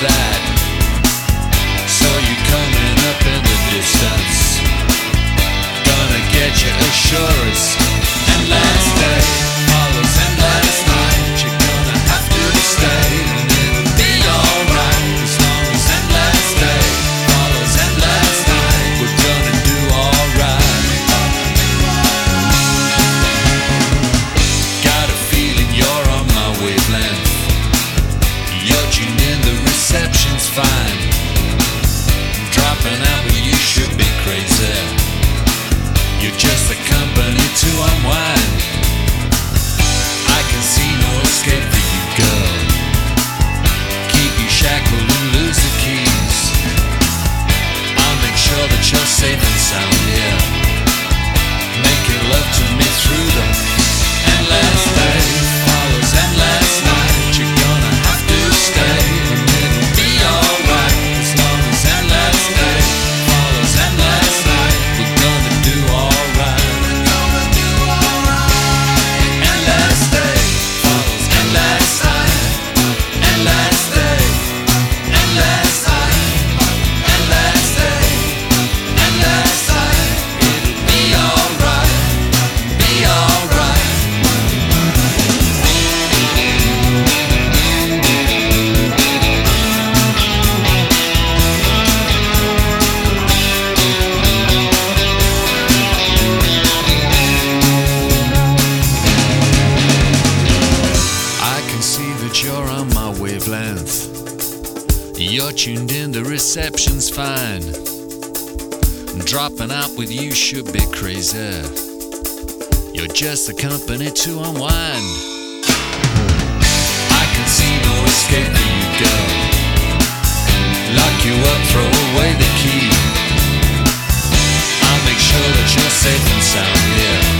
that You're just a company to unwind. I can see no escape You're tuned in, the reception's fine. Dropping out with you should be crazy. You're just a company to unwind. I can see no escape for you, girl. Lock you up, throw away the key. I'll make sure that you're safe and sound.